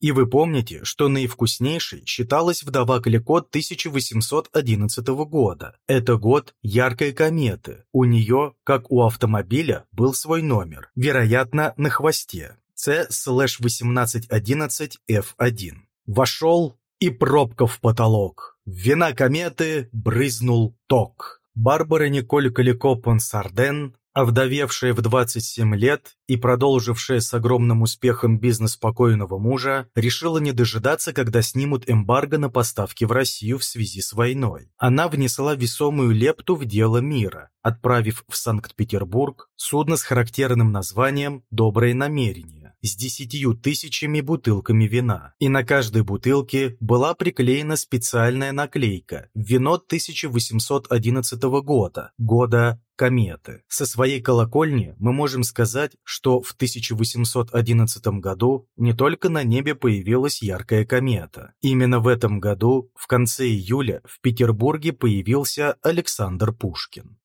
И вы помните, что наивкуснейшей считалась вдова Клико 1811 года. Это год яркой кометы. У нее, как у автомобиля, был свой номер, вероятно, на хвосте. C-1811F1. Вошел и пробка в потолок. Вина кометы брызнул ток. Барбара Николь Калико Понсарден Овдовевшая в 27 лет и продолжившая с огромным успехом бизнес покойного мужа, решила не дожидаться, когда снимут эмбарго на поставки в Россию в связи с войной. Она внесла весомую лепту в дело мира, отправив в Санкт-Петербург судно с характерным названием «Доброе намерение» с десятью тысячами бутылками вина, и на каждой бутылке была приклеена специальная наклейка «Вино 1811 года, года кометы. Со своей колокольни мы можем сказать, что в 1811 году не только на небе появилась яркая комета. Именно в этом году, в конце июля, в Петербурге появился Александр Пушкин.